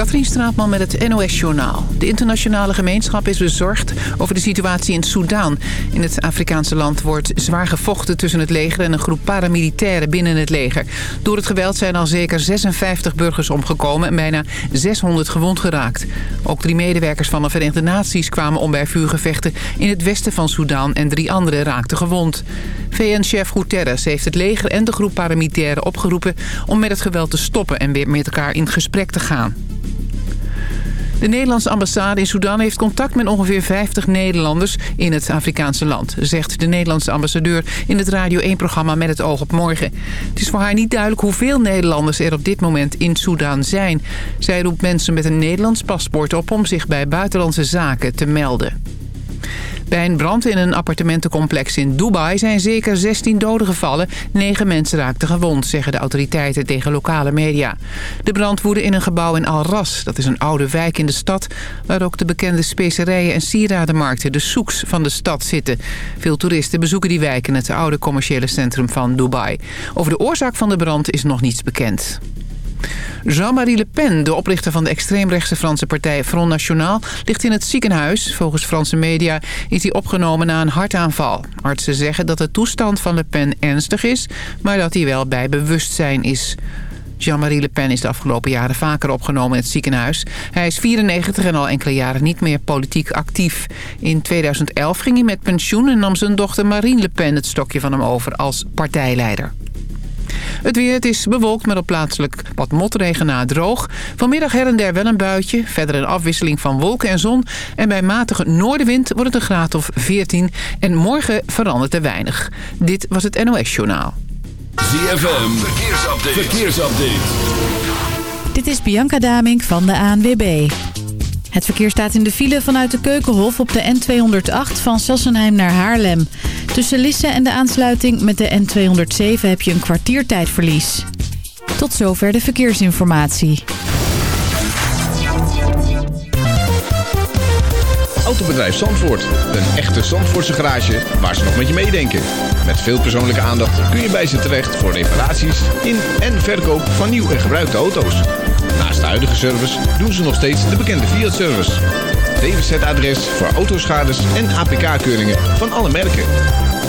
Katrien Straatman met het NOS-journaal. De internationale gemeenschap is bezorgd over de situatie in Soedan. In het Afrikaanse land wordt zwaar gevochten tussen het leger... en een groep paramilitairen binnen het leger. Door het geweld zijn al zeker 56 burgers omgekomen... en bijna 600 gewond geraakt. Ook drie medewerkers van de Verenigde Naties kwamen om bij vuurgevechten... in het westen van Soedan en drie anderen raakten gewond. VN-chef Guterres heeft het leger en de groep paramilitairen opgeroepen... om met het geweld te stoppen en weer met elkaar in gesprek te gaan. De Nederlandse ambassade in Sudan heeft contact met ongeveer 50 Nederlanders in het Afrikaanse land, zegt de Nederlandse ambassadeur in het Radio 1-programma Met het oog op morgen. Het is voor haar niet duidelijk hoeveel Nederlanders er op dit moment in Sudan zijn. Zij roept mensen met een Nederlands paspoort op om zich bij buitenlandse zaken te melden. Bij een brand in een appartementencomplex in Dubai zijn zeker 16 doden gevallen. 9 mensen raakten gewond, zeggen de autoriteiten tegen lokale media. De brand woedde in een gebouw in Al Ras. Dat is een oude wijk in de stad waar ook de bekende specerijen en sieradenmarkten, de soeks van de stad, zitten. Veel toeristen bezoeken die wijk in het oude commerciële centrum van Dubai. Over de oorzaak van de brand is nog niets bekend. Jean-Marie Le Pen, de oprichter van de extreemrechtse Franse partij Front National, ligt in het ziekenhuis. Volgens Franse media is hij opgenomen na een hartaanval. Artsen zeggen dat de toestand van Le Pen ernstig is, maar dat hij wel bij bewustzijn is. Jean-Marie Le Pen is de afgelopen jaren vaker opgenomen in het ziekenhuis. Hij is 94 en al enkele jaren niet meer politiek actief. In 2011 ging hij met pensioen en nam zijn dochter Marine Le Pen het stokje van hem over als partijleider. Het weer, het is bewolkt met op plaatselijk wat motregen na droog. Vanmiddag her en der wel een buitje. Verder een afwisseling van wolken en zon. En bij matige noordenwind wordt het een graad of 14. En morgen verandert er weinig. Dit was het NOS Journaal. ZFM, verkeersupdate. verkeersupdate. Dit is Bianca Damink van de ANWB. Het verkeer staat in de file vanuit de Keukenhof op de N208 van Sassenheim naar Haarlem. Tussen Lisse en de aansluiting met de N207 heb je een kwartiertijdverlies. Tot zover de verkeersinformatie. Autobedrijf Zandvoort. Een echte Zandvoortse garage waar ze nog met je meedenken. Met veel persoonlijke aandacht kun je bij ze terecht voor reparaties in en verkoop van nieuw en gebruikte auto's. Naast de huidige service doen ze nog steeds de bekende Fiat-service. DWZ-adres voor autoschades en APK-keuringen van alle merken.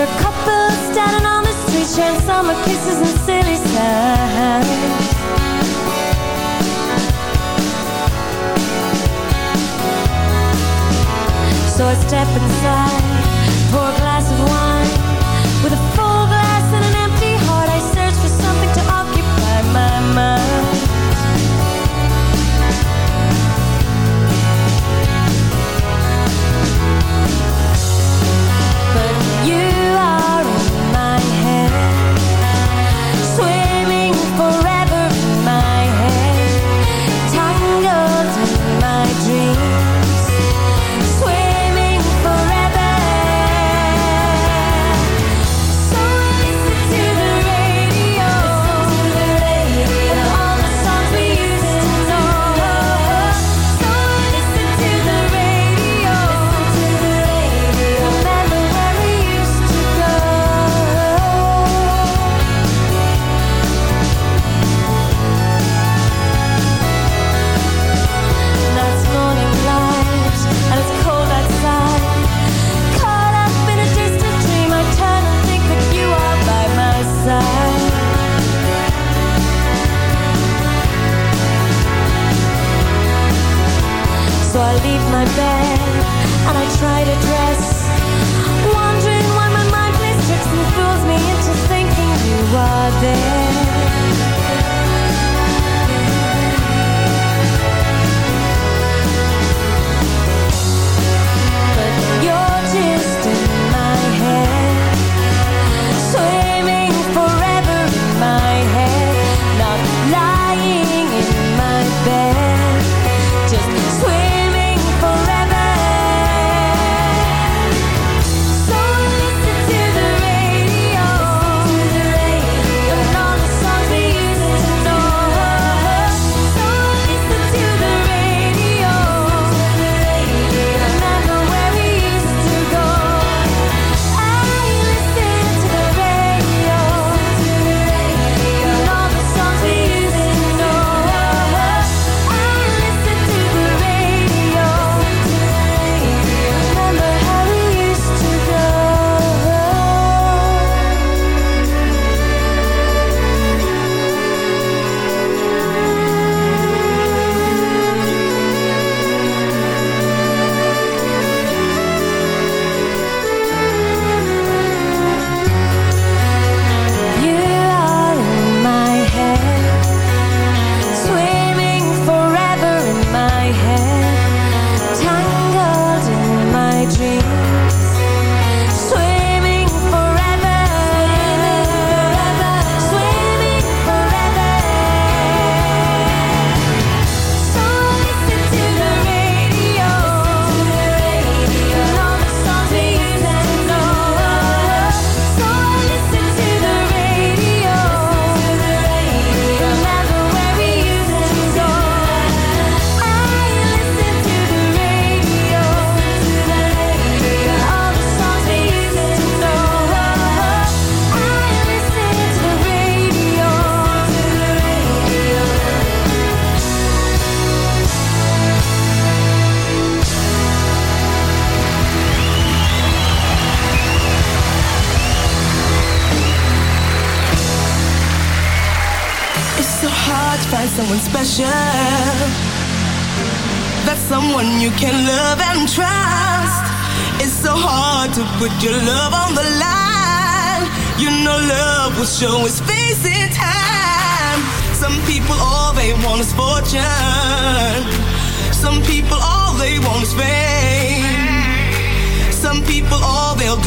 There are couples standing on the street sharing summer kisses and silly sounds. So I step inside,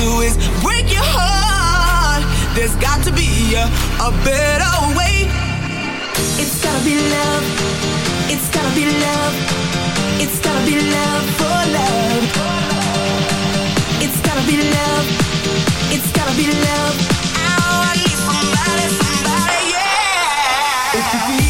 do is break your heart. There's got to be a, a better way. It's gotta be love. It's gotta be love. It's gotta be love for love. It's gotta be love. It's gotta be love. I need somebody, somebody, yeah.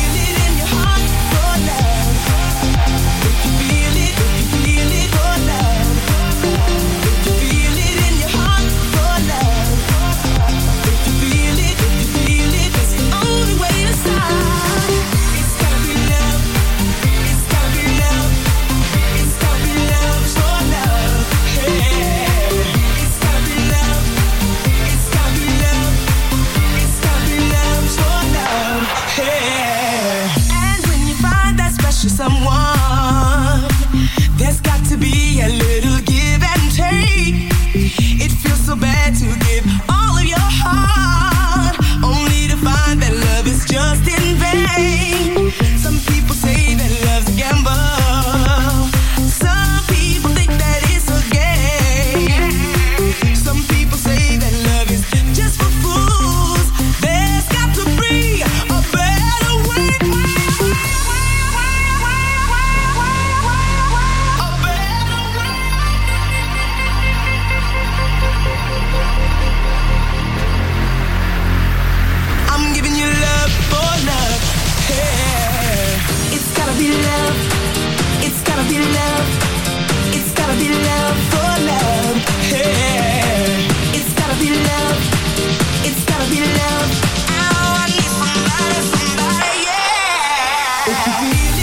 You.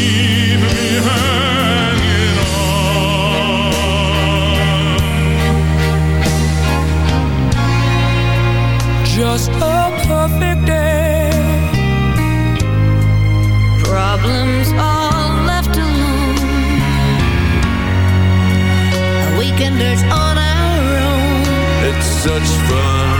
keep me hanging on. Just a perfect day. Problems all left alone. Weekenders on our own. It's such fun.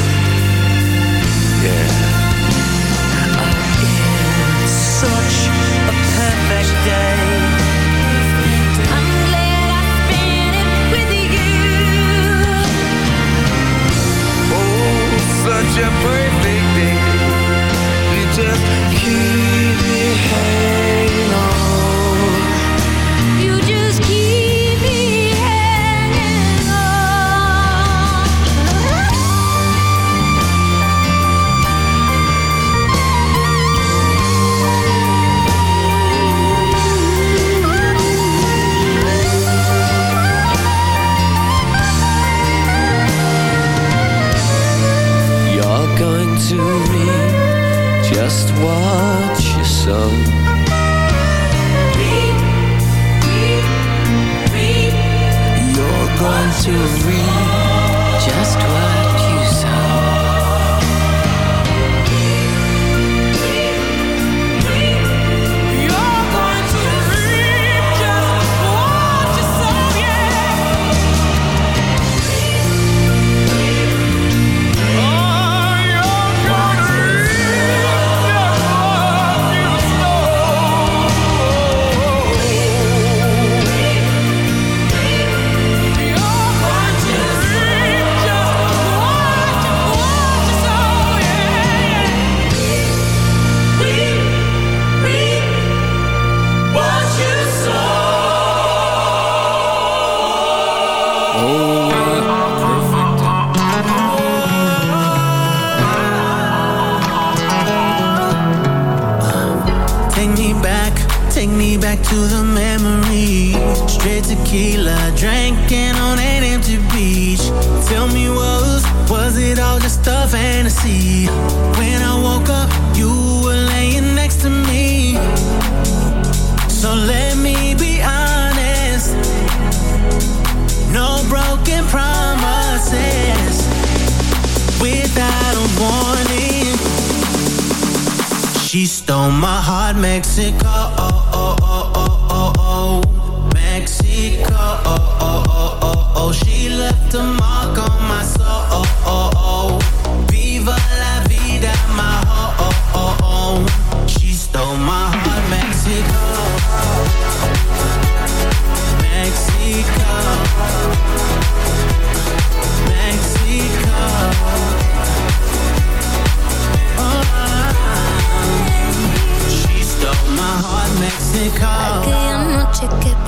Back to the memory. Straight tequila, drinking on an empty beach. Tell me, was was it all just a fantasy? When I woke up, you were laying next to me. So let me be honest. No broken promises. Without a warning. She stole my heart, Mexico. Oh, oh, oh, oh, oh, oh, oh. Mexico. Oh, oh, oh, oh, oh. oh she left a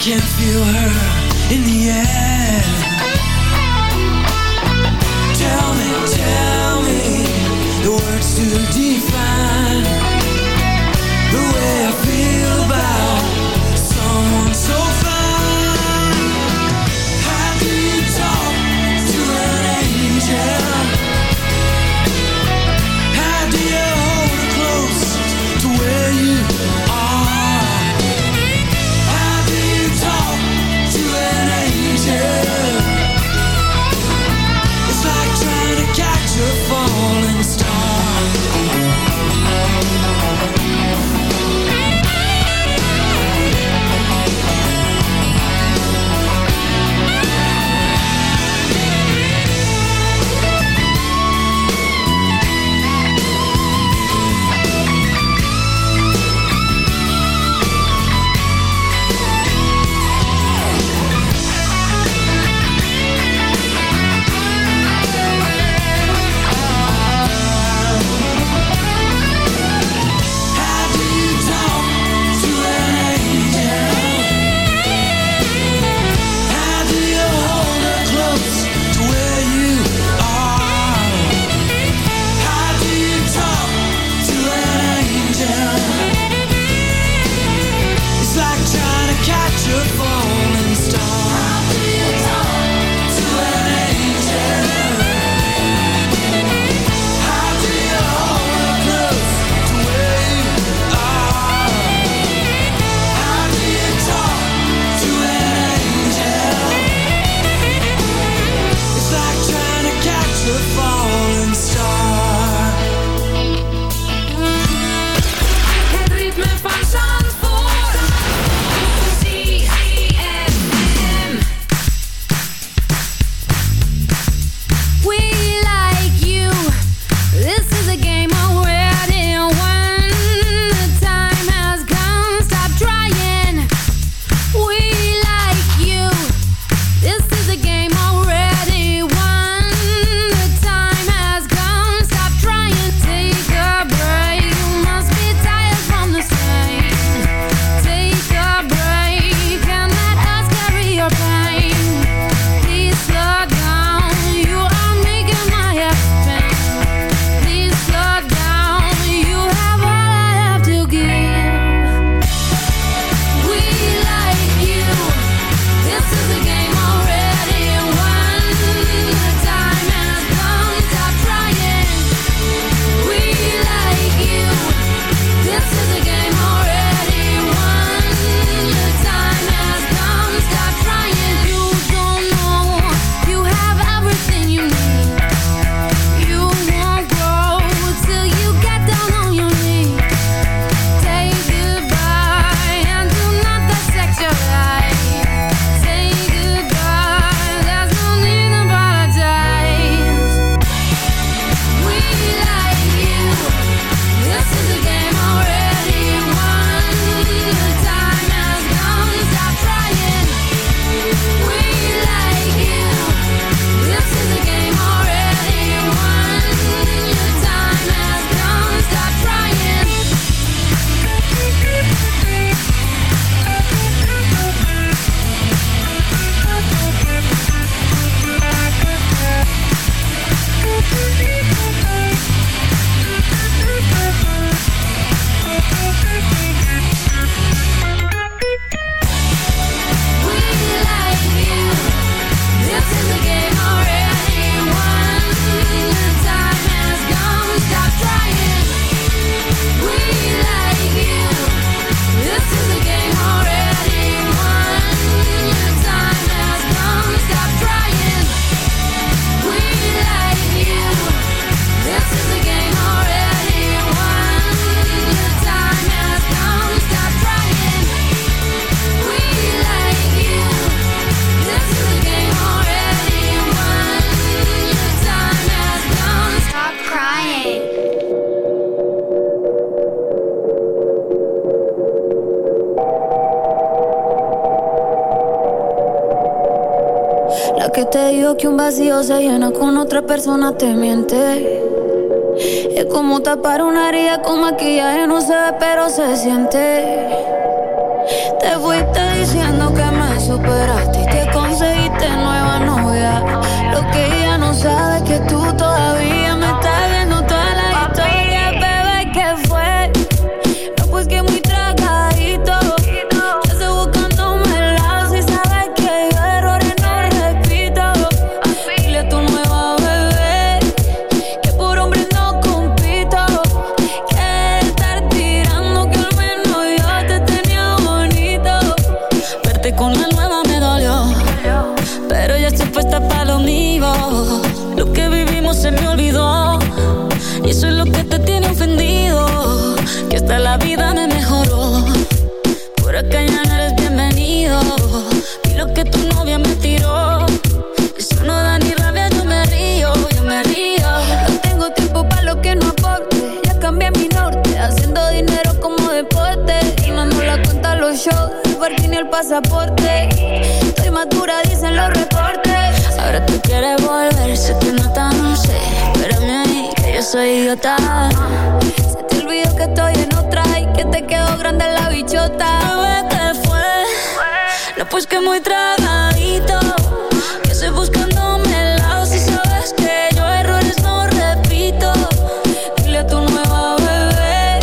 can feel her in the air. Tell me, tell me the words to se llena con otra persona te miente. Es como tapar una herida con maquillaje, no se pero se siente. Te fuiste diciendo que me superaste y que conseguiste nueva y eso es lo que te tiene ofendido. Que hasta la vida me mejoró. Por acá ya no eres bienvenido. Y lo que tu novia me tiró. Eso no da ni rabia, yo me río, yo me río. No tengo tiempo para lo que no aporte. Ya cambié mi norte, haciendo dinero como deporte. Y no ando la cuenta los shows, el parking y el pasaporte. Estoy madura, dicen los reportes. Ahora tú quieres volver, se te nota, soy idiota. Se te olvidó que estoy en otra y que te quedó grande la bichota. Bebé, ¿qué fue? No, pues que muy tragadito. Que estoy buscándome el lado si sabes que yo errores no repito. Dile a tu nueva bebé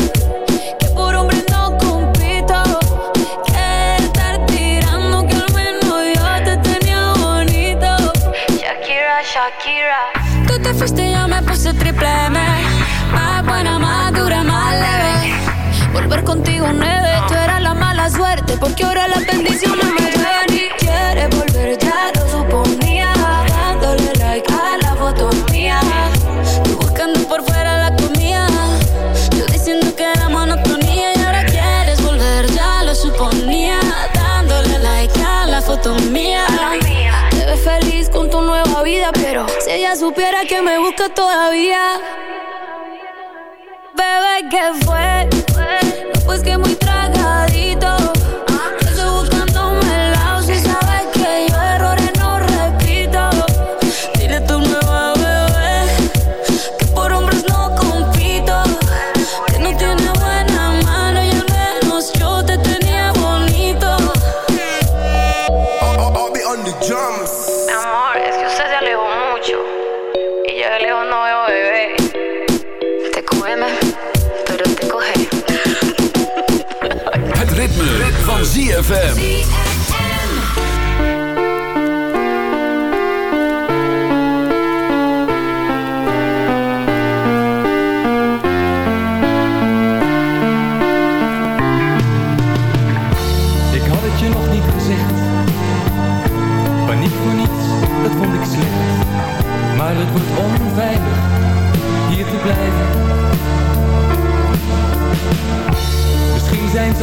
que por hombre no compito. Que estar tirando que al menos yo te tenía bonito. Shakira, Shakira. Tú te fuiste y yo me puse triple M. Nueve, tú eras la mala suerte. Porque ahora las bendiciones me llegan y quieres volver, ya lo suponía. Dándole like a la foto mía. Tú buscando por fuera la comida. Yo diciendo que era monotonía. Y ahora quieres volver, ya lo suponía. Dándole like a la foto mía. Te ves feliz con tu nueva vida, pero si ella supiera que me busca todavía. Bebé, ¿qué fue? Pues que muy tragadito. Yo estoy buscándome el lado si sabes que yo errores no repito. Dile tu nueva bebé que por hombres no compito. Que no tiene buena mano y al menos yo te tenía bonito. Mi amor, ritme, van ZFM.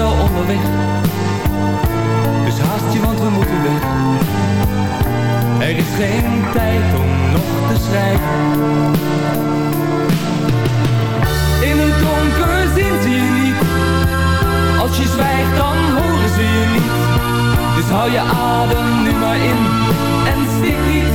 Onderweg. Dus haast je, want we moeten weg. Er is geen tijd om nog te schrijven. In het donker zien ze je niet. Als je zwijgt dan horen ze je niet Dus hou je adem nu maar in En stik niet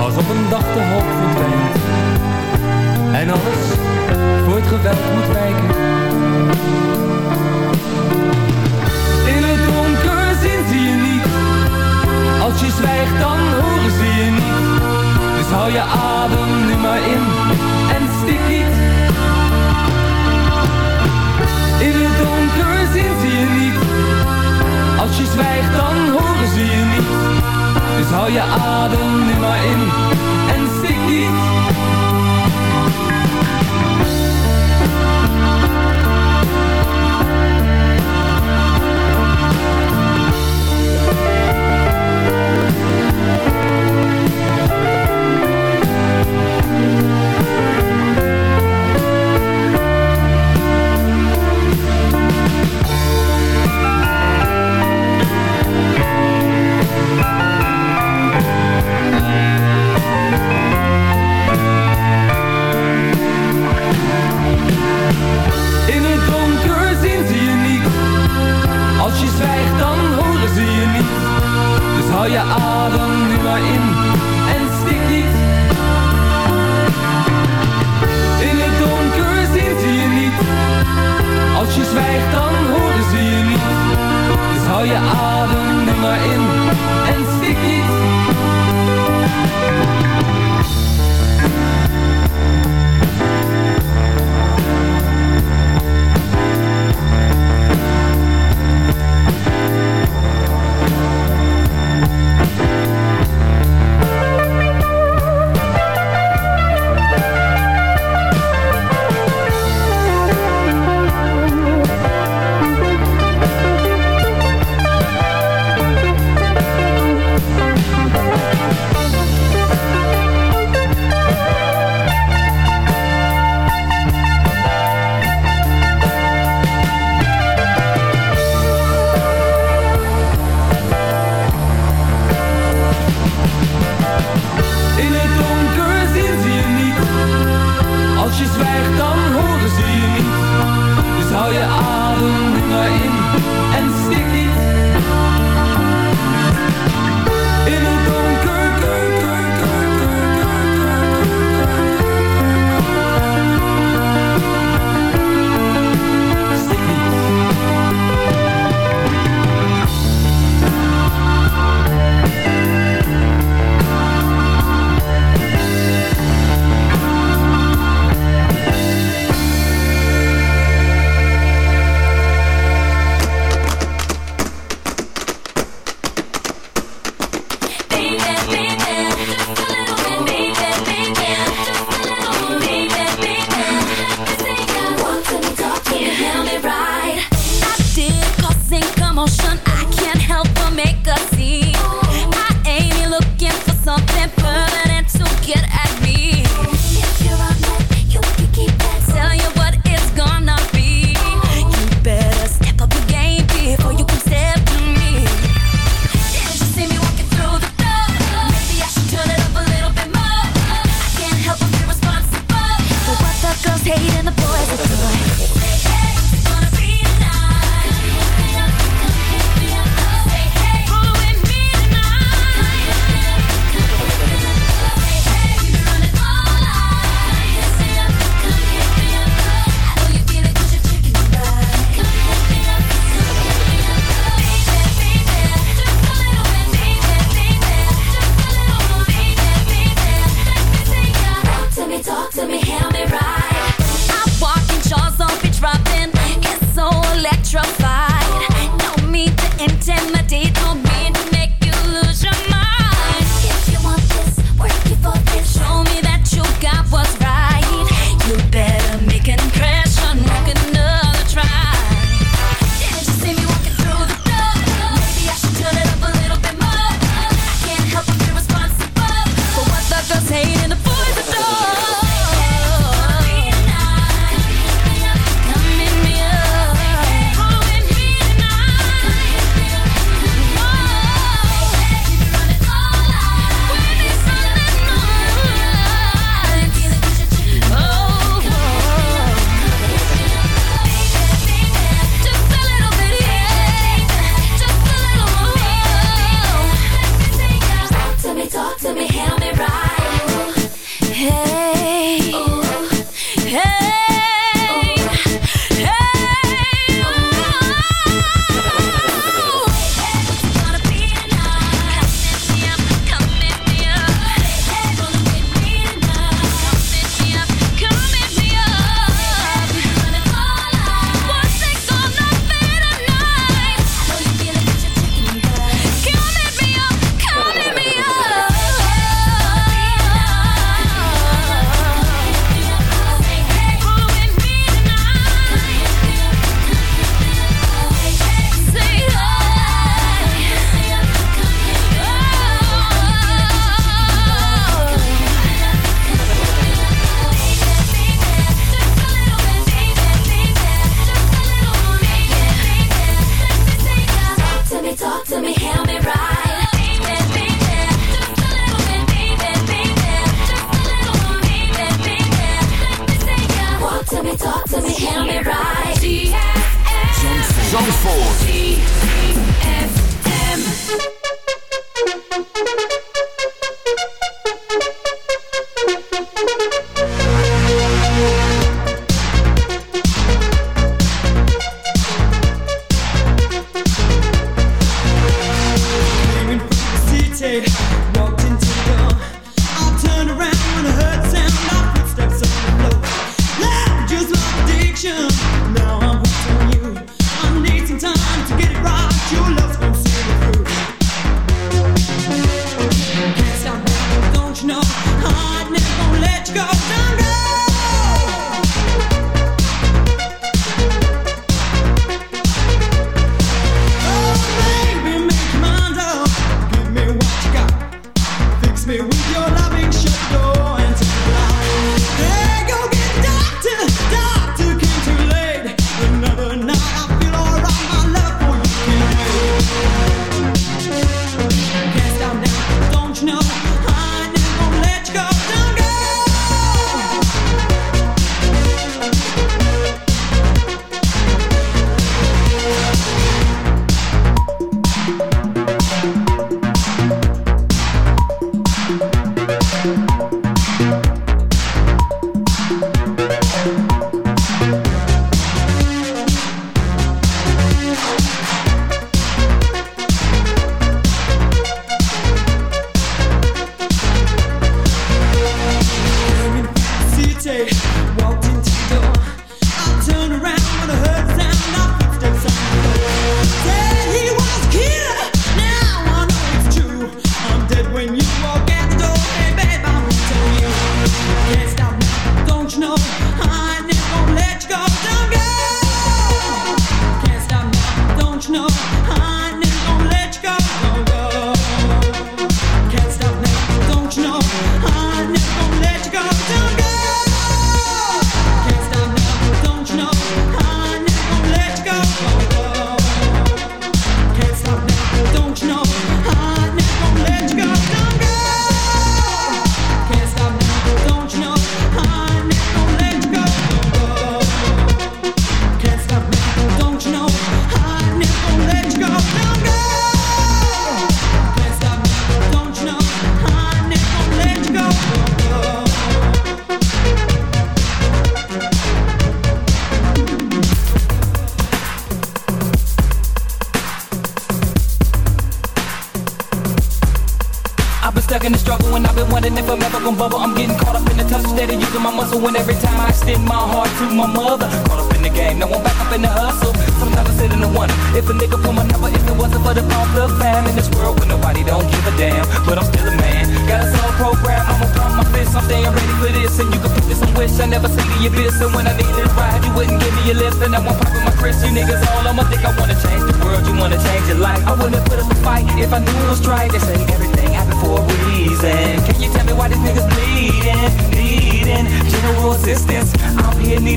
Als op een dag de hoop verdwijnt. En alles voor het geweld moet wijken. In het donker zien ze je niet. Als je zwijgt dan horen ze je niet Dus hou je adem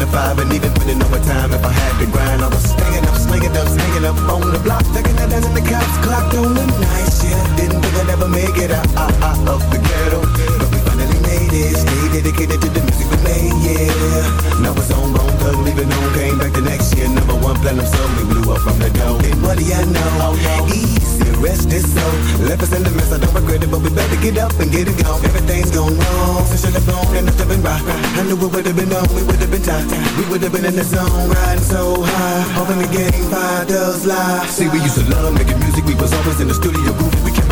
To five and even putting overtime if I had to grind. I was staying up, slinging up, hanging up on the block. Taking that dance in the cops, clocked on the night shift. Didn't think I'd ever make it out, out, out of the ghetto. But we finally made it. Stay dedicated to the made, yeah. Now it's on, bone thug, leaving home. Came back the next year. Number one platinum song. We blew up from the dough. And what do you know? Oh, no. Easy, rest is so. Left us in the mess, I don't regret it, but we better get up and get it gone. Everything's gone wrong. Since you left home, and nothing been right. I knew it would have been on, we would have been tight. We would have been in the zone, riding so high. Hoping the game five does lie. See, we used to love making music, we was always in the studio grooving.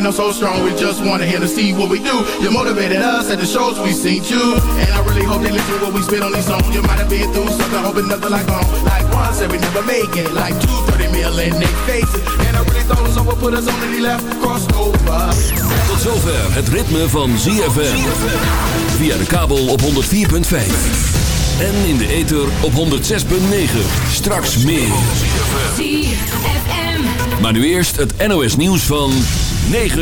Coming up so strong. We just wanted here to see what we do. You motivated us at the shows we seen you. And I really hope they listen to what we spit on these songs. You might have been through something, hoping nothing like home. Like one said we never make it. Like two, 30 million, they face it. And I really thought someone put us on and he left, crossed over. Tot zover het ritme van ZFM. Via de kabel op 104.5. En in de ether op 106.9. Straks meer. Maar nu eerst het NOS nieuws van 9